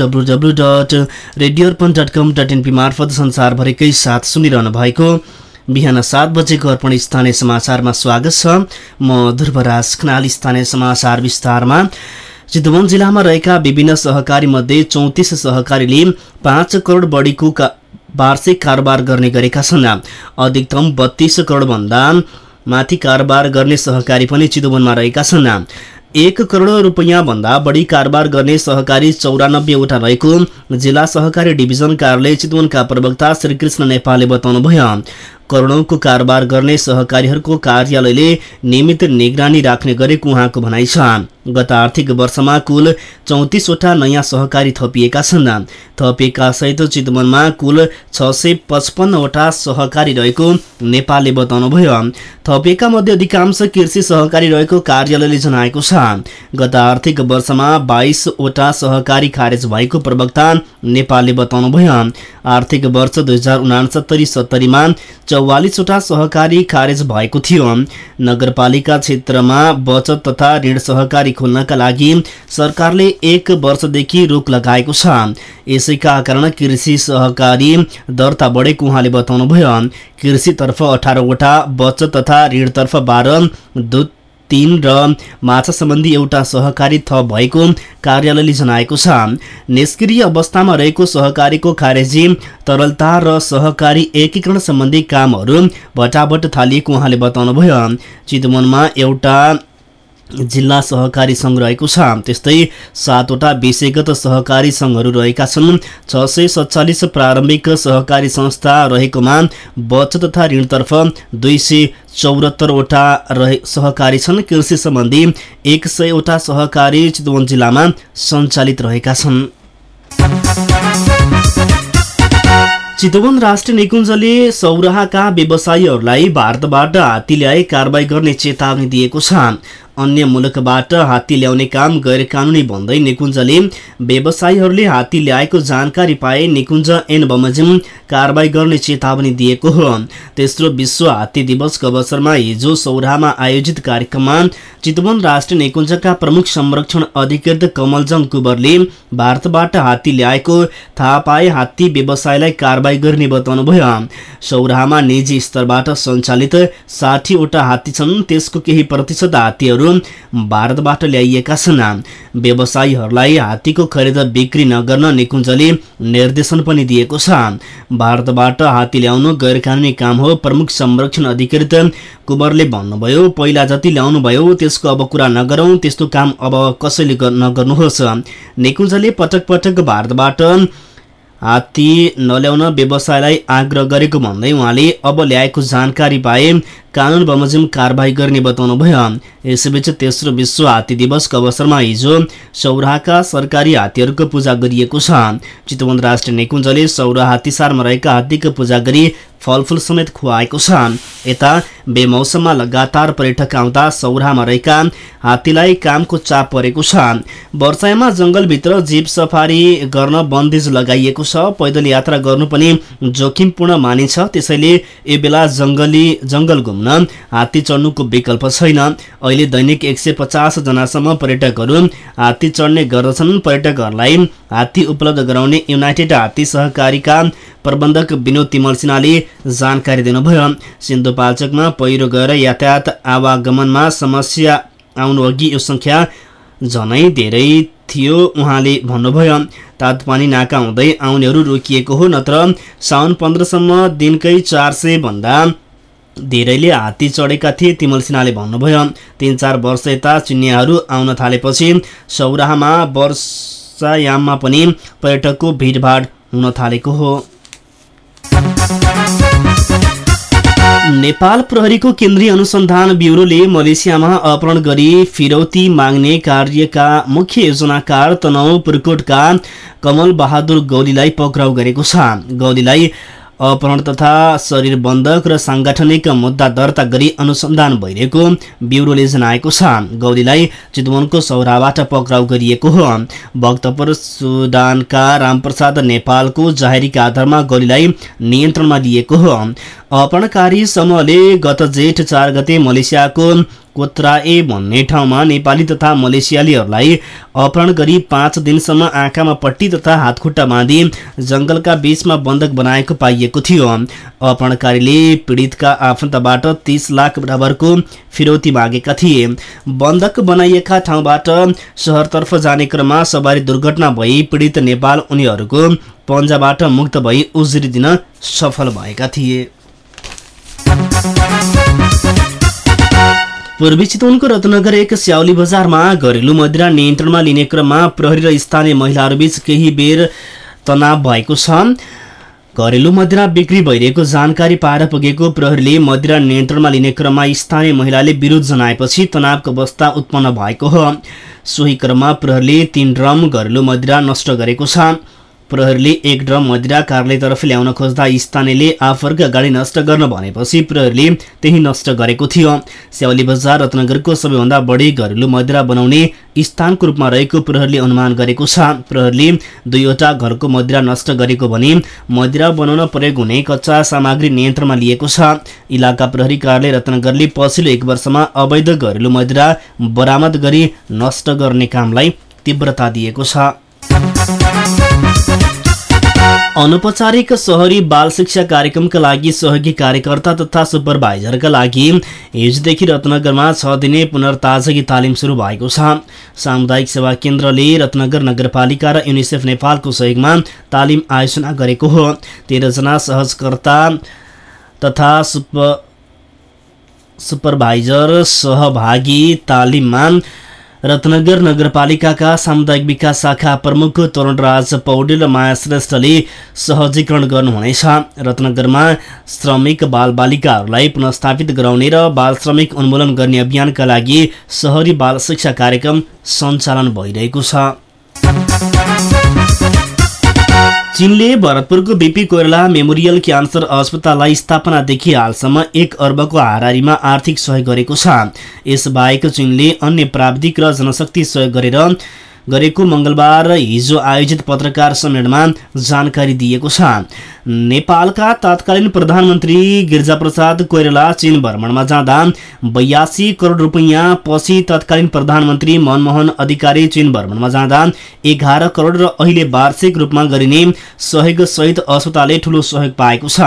W W dot radio Arpan dot com dot NP मार्फत संसारभरिकै साथ सुनिरहनु भएको बिहान सात बजेको अर्पण स्थानीय समाचारमा स्वागत छ। म ध्रुवराज खनाल स्थानीय समाचार विस्तारमा। चितवन जिल्लामा रहेका विभिन्न सहकारी मध्ये चौतिस सहकारीले पाँच करोड बढीको वार्षिक कारोबार गर्ने गरेका छन्। अधिकतम बत्तीस करोडभन्दा माथि कारोबार गर्ने सहकारी पनि चितवनमा रहेका छन्। एक करोड रुपियाँ भन्दा बढी कारोबार गर्ने सहकारी चौरानब्बेवटा रहेको जिल्ला सहकारी डिभिजन कार्यालय चितवनका प्रवक्ता श्रीकृष्ण नेपालले बताउनुभयो। करोडौँको कारोबार गर्ने सहकारीहरूको कार्यालयले नियमित निगरानी राख्ने गरेको उहाँको भनाइ छ। गत आर्थिक वर्षमा कुल चौतिसवटा नयाँ सहकारी थपिएका छन्। थपिएका सहित चितवनमा कुल छ सय पचपन्नवटा सहकारी रहेको नेपालले बताउनुभयो। थपिएका मध्ये अधिकांश कृषि सहकारी रहेको कार्यालयले जनाएको छ। गत आर्थिक वर्षमा बाइसवटा सहकारी खारेज भएको प्रवक्ता नेपालले बताउनुभयो। आर्थिक वर्ष दुई हजार उनासत्तरी सत्तरीमा चौवालिसवटा सहकारी खारेज भएको थियो। नगरपालिका क्षेत्रमा बचत तथा ऋण सहकारी खोल्नका लागि सरकारले एक वर्षदेखि रोक लगाएको छ। यसैका कारण कृषि सहकारी दर्ता बढेको उहाँले बताउनुभयो। कृषितर्फ अठारवटा बचत तथा ऋणतर्फ बाह्र दुध तीन र माछा सम्बन्धी एउटा सहकारी थप भएको कार्यालयले जनाएको छ। निष्क्रिय अवस्थामा रहेको सहकारीको खारेजी तरलता र सहकारी एकीकरण सम्बन्धी कामहरू भटाभट थालिएको उहाँले बताउनुभयो। चितवनमा एउटा जिल्ला सहकारी सङ्घ रहेको छ। त्यस्तै सातवटा विषयगत सहकारी सङ्घहरू रहेका छन्। छ सय सत्तालिस प्रारम्भिक सहकारी संस्था रहेकोमा बचत तथा ऋणतर्फ दुई सय चौरात्तरवटा रहे सहकारी छन्। कृषि सम्बन्धी एक सयवटा सहकारी चितवन जिल्लामा सञ्चालित रहेका छन्। चितवन राष्ट्रिय निकुञ्जले सौराहाका व्यवसायीहरूलाई भारतबाट हात्ती ल्याए कारवाही गर्ने चेतावनी दिएको छ। अन्य मुलुकबाट हात्ती ल्याउने काम गैर कानुनी भन्दै निकुञ्जले व्यवसायीहरूले हात्ती ल्याएको जानकारी पाए निकुञ्ज एन बमोजिम कारवाही गर्ने चेतावनी दिएको हो। तेस्रो विश्व हात्ती दिवसको अवसरमा हिजो सौराहामा आयोजित कार्यक्रममा चितवन राष्ट्रिय निकुञ्जका प्रमुख संरक्षण अधिकृत कमलजङ कुवरले भारतबाट हात्ती ल्याएको थाहा पाए हात्ती व्यवसायलाई कारवाही गर्ने बताउनुभयो। सौराहामा निजी स्तरबाट सञ्चालित साठीवटा हात्ती छन् त्यसको केही प्रतिशत हात्तीहरू भारतबाट ल्याइएका छन्। व्यवसायीहरूलाई हात्तीको खरिद बिक्री नगर्न निकुञ्जले निर्देशन पनि दिएको छ। भारतबाट हात्ती ल्याउनु गैर कानुनी काम हो प्रमुख संरक्षण अधिकृत कुवरले भन्नुभयो पहिला जति ल्याउनु भयो त्यसको अब कुरा नगरौँ त्यस्तो काम अब कसैले नगर्नुहोस्। निकुञ्जले पटक पटक भारतबाट हात्ती नल्याउन व्यवसायलाई आग्रह गरेको भन्दै उहाँले अब ल्याएको जानकारी पाए कानुन बमोजिम कारवाही गर्ने बताउनुभयो यसैबीच तेस्रो विश्व हात्ती दिवसको अवसरमा हिजो सौराहाका सरकारी हात्तीहरूको पूजा गरिएको छ। चितवन राष्ट्रिय निकुञ्जले सौरा हात्तीसारमा रहेका हात्तीको पूजा गरी फलफुल समेत खुवाएको छ। यता बेमौसममा लगातार पर्यटक आउँदा सौराहामा रहेका हात्तीलाई कामको चाप परेको छ। वर्षायामा जङ्गलभित्र जीव सफारी गर्न बन्देज लगाइएको छ। पैदल यात्रा गर्नु पनि जोखिमपूर्ण मानिन्छ। त्यसैले यो बेला जङ्गली जङ्गल घुम्न हात्ती चढ्नुको विकल्प छैन। अहिले दैनिक एक सय पचास जनासम्म पर्यटकहरू हात्ती चढ्ने गर्दछन्। पर्यटकहरूलाई हात्ती उपलब्ध गराउने युनाइटेड हात्ती सहकारीका प्रबन्धक विनोद तिमल सिन्हाले जानकारी दिनुभयो। सिन्धुपाल्चोकमा पहिरो गएर यातायात आवागमनमा समस्या आउनु अघि यो सङ्ख्या झनै धेरै थियो उहाँले भन्नुभयो। तातपानी नाका हुँदै आउनेहरू रोकिएको हो नत्र साउन पन्ध्रसम्म दिनकै चार सय भन्दा धेरैले हात्ती चढेका थिए तिमल सिन्हाले भन्नुभयो। तिन चार वर्ष यता चिनियाहरू आउन थालेपछि सौराहामा वर्षायाममा पनि पर्यटकको भिडभाड हुन थालेको हो। नेपाल प्रहरीको केन्द्रीय अनुसन्धान ब्युरोले मलेसियामा अपहरण गरी फिरौती माग्ने कार्यका मुख्य योजनाकार तनौ पुरकोटका कमल बहादुर गौलीलाई पक्राउ गरेको छ। गौलीलाई अपहरण तथा शरीर बन्धक र साङ्गठनिक मुद्दा दर्ता गरी अनुसन्धान भइरहेको ब्युरोले जनाएको छ। गौरीलाई चितवनको सौराबाट पक्राउ गरिएको हो। भक्तपुर सुडानका रामप्रसाद नेपालको जाहेरीका आधारमा गौरीलाई नियन्त्रणमा लिएको हो। अपहरणकारी समूहले गत जेठ चार गते मलेसियाको कोत्राए भन्ने ठाउँमा नेपाली तथा मलेसियालीहरूलाई अपहरण गरी पाँच दिनसम्म आँखामा पट्टी तथा हातखुट्टा बाँधी जङ्गलका बीचमा बन्धक बनाएको पाइएको थियो। अपहरणकारीले पीडितका आफन्तबाट तीस लाख बराबरको फिरौती मागेका थिए। बन्धक बनाइएका ठाउँबाट सहरतर्फ जाने क्रममा सवारी दुर्घटना भई पीडित नेपाल उनीहरूको पन्जाबाट मुक्त भई उजुरी दिन सफल भएका थिए। पूर्वी चितवनको रत्नगर एक स्याउली बजारमा घरेलु मदिरा नियन्त्रणमा लिने क्रममा प्रहरी र स्थानीय महिलाहरूबीच केही बेर तनाव भएको छ। घरेलु मदिरा बिक्री भइरहेको जानकारी पाएर पुगेको प्रहरीले मदिरा नियन्त्रणमा लिने क्रममा स्थानीय महिलाले विरोध जनाएपछि तनावको अवस्था उत्पन्न भएको हो। सोही क्रममा प्रहरीले तीन ड्रम घरेलु मदिरा नष्ट गरेको छ। प्रहरीले एक ड्रम मदिरा कार्यालयतर्फ ल्याउन खोज्दा स्थानीयले आफरका गाडी नष्ट गर्न भनेपछि प्रहरीले त्यही नष्ट गरेको थियो। स्याउली बजार रत्नगरको सबैभन्दा बढी घरेलु मदिरा बनाउने स्थानको रूपमा रहेको प्रहरीले अनुमान गरेको छ। प्रहरीले दुईवटा घरको मदिरा नष्ट गरेको भने मदिरा बनाउन प्रयोग हुने कच्चा सामग्री नियन्त्रणमा लिएको छ। इलाका प्रहरी कार्यालय रत्नगरले पछिल्लो एक वर्षमा अवैध घरेलु मदिरा बरामद गरी नष्ट गर्ने कामलाई तीव्रता दिएको छ। अनौपचारिक सहरी बाल शिक्षा कार्यक्रमका लागि सहयोगी कार्यकर्ता तथा सुपरभाइजरका लागि हिजोदेखि रत्नगरमा छ दिने पुनर्ताजगी तालिम सुरु भएको छ। सामुदायिक सेवा केन्द्रले रत्नगर नगरपालिका र युनिसेफ नेपालको सहयोगमा तालिम आयोजना गरेको हो। तेह्रजना सहजकर्ता तथा सुपर सुपरभाइजर सहभागी तालिममा रत्नगर नगरपालिकाका सामुदायिक विकास शाखा प्रमुख तरुणराज पौडेल माया श्रेष्ठले सहजीकरण गर्नुहुनेछ। रत्नगरमा श्रमिक बालबालिकाहरूलाई पुनस्थापित गराउने र बाल श्रमिक उन्मूलन गर्ने अभियानका लागि सहरी बाल शिक्षा कार्यक्रम सञ्चालन भइरहेको छ। चीनले भरतपुरको बिपी कोइराला मेमोरियल क्यान्सर अस्पताललाई स्थापनादेखि हालसम्म एक अर्बको हारारीमा आर्थिक सहयोग गरेको छ। यसबाहेक चीनले अन्य प्राविधिक र जनशक्ति सहयोग गरेर गरेको मङ्गलबार हिजो आयोजित पत्रकार सम्मेलनमा जानकारी दिएको छ। नेपालका तत्कालीन प्रधानमन्त्री गिरिजाप्रसाद कोइराला चीन भ्रमणमा जाँदा बयासी करोड रुपियाँ पछि तत्कालीन प्रधानमन्त्री मनमोहन अधिकारी चीन भ्रमणमा जाँदा एघार करोड र अहिले वार्षिक रूपमा गरिने सहयोग सहित अस्पतालले ठूलो सहयोग पाएको छ।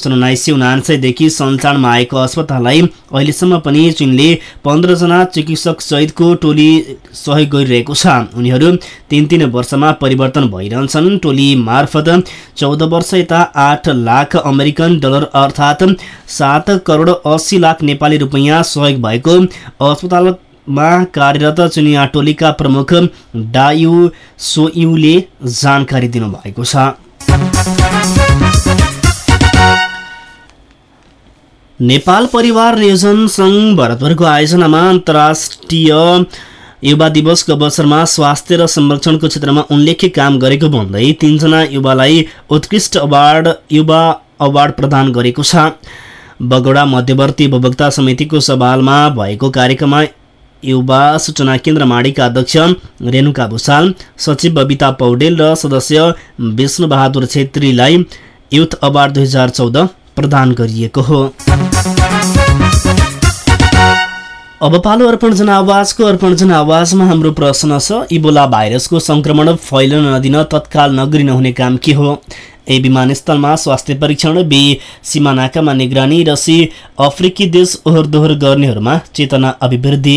सन् उन्नाइस सय उनासयदेखि सञ्चालनमा आएको अस्पताललाई अहिलेसम्म पनि चीनले पन्ध्रजना चिकित्सक सहितको टोली सहयोग गरिरहेको छ। उनीहरू तिन तिन वर्षमा परिवर्तन भइरहन्छन्। टोली मार्फत चौध वर्ष यता आठ लाख अमेरिकन डलर अर्थात् सात करोड अस्सी लाख नेपाली रुपियाँ सहयोग भएको अस्पतालमा कार्यरत चुनिया टोलीका प्रमुख डायु सोयुले जानकारी दिनुभएको छ। नेपाल परिवार नियोजन सङ्घ भरतपुरको आयोजनामा अन्तर्राष्ट्रिय युवा दिवसको अवसरमा स्वास्थ्य र संरक्षणको क्षेत्रमा उल्लेख्य काम गरेको भन्दै तीनजना युवालाई उत्कृष्ट अवार्ड युवा अवार्ड प्रदान गरेको छ। बगौडा मध्यवर्ती उपभोक्ता समितिको सवालमा भएको कार्यक्रममा युवा सूचना केन्द्र माडीका अध्यक्ष रेणुका भूषाल सचिव बबिता पौडेल र सदस्य विष्णुबहादुर छेत्रीलाई युथ अवार्ड दुई प्रदान गरिएको हो। अब पालो अर्पण जनावाजको अर्पण जनावाजमा हाम्रो प्रश्न छ इबोला भाइरसको संक्रमण फैलन नदिन तत्काल नगरी नहुने काम के हो? ए विमानस्थलमा स्वास्थ्य परीक्षण बी सीमा नाकामा निगरानी र सी अफ्रिकी देश ओहोर दोहोर गर्नेहरूमा चेतना अभिवृद्धि।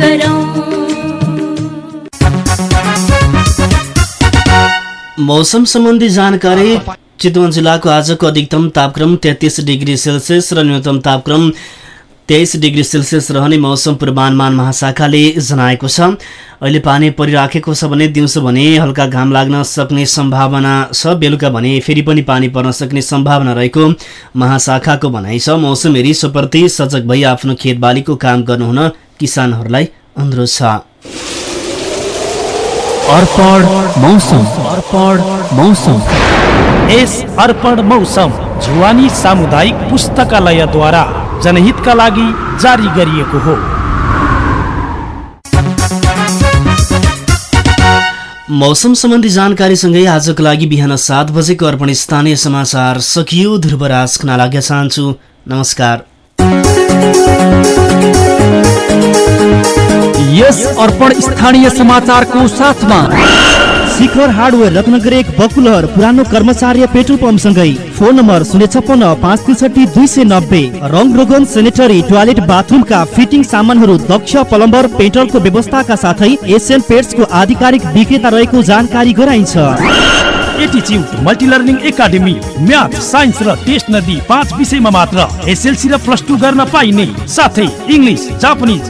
गरौँ मौसम सम्बन्धी जानकारी चितवन जिल्लाको आजको अधिकतम तापक्रम तेत्तिस डिग्री सेल्सियस र न्यूनतम तापक्रम तेइस डिग्री सेल्सियस रहने मौसम पूर्वानुमान महाशाखाले जनाएको छ। अहिले पानी परिराखेको छ भने दिउँसो भने हल्का घाम लाग्न सक्ने सम्भावना छ। बेलुका भने फेरि पनि पानी पर्न सक्ने सम्भावना रहेको महाशाखाको भनाइ छ। मौसम हेरी सोप्रति सजग भई आफ्नो खेतबालीको काम गर्नुहुन किसानहरूलाई अनुरोध छ। अर्पण मौसम। अर्पण मौसम। यस अर्पण मौसम जुवानी सामुदायिक पुस्तकालयद्वारा। जनहितका लागि जारी गरिएको हो। मौसम सम्बन्धी जानकारीसँगै आजको लागि बिहान सात बजेको अर्पण स्थानीय समाचार सकियो। ध्रुवराज खना लाग्न चाहन्छु। नमस्कार। यस अर्पण स्थानीय समाचारको साथमा शिखर हार्डवेयर रत्नगर एक बकुलहर पुरानो कर्मचार्य पेट्रोल पम्पसँगै। फोन नम्बर शून्य छप्पन्न पाँच त्रिसठी दुई सय नब्बे। रङ रोगन सेनेटरी टोयलेट बाथरुमका फिटिङ सामानहरू दक्ष प्लम्बर पेट्रोलको व्यवस्थाका साथै एसियन पेट्सको आधिकारिक विक्रेता रहेको जानकारी गराइन्छ। साइन्स र टेस्ट मात्र एसएलसी र प्लस टू गर्न पाइने। साथै इङ्ग्लिस जापानिज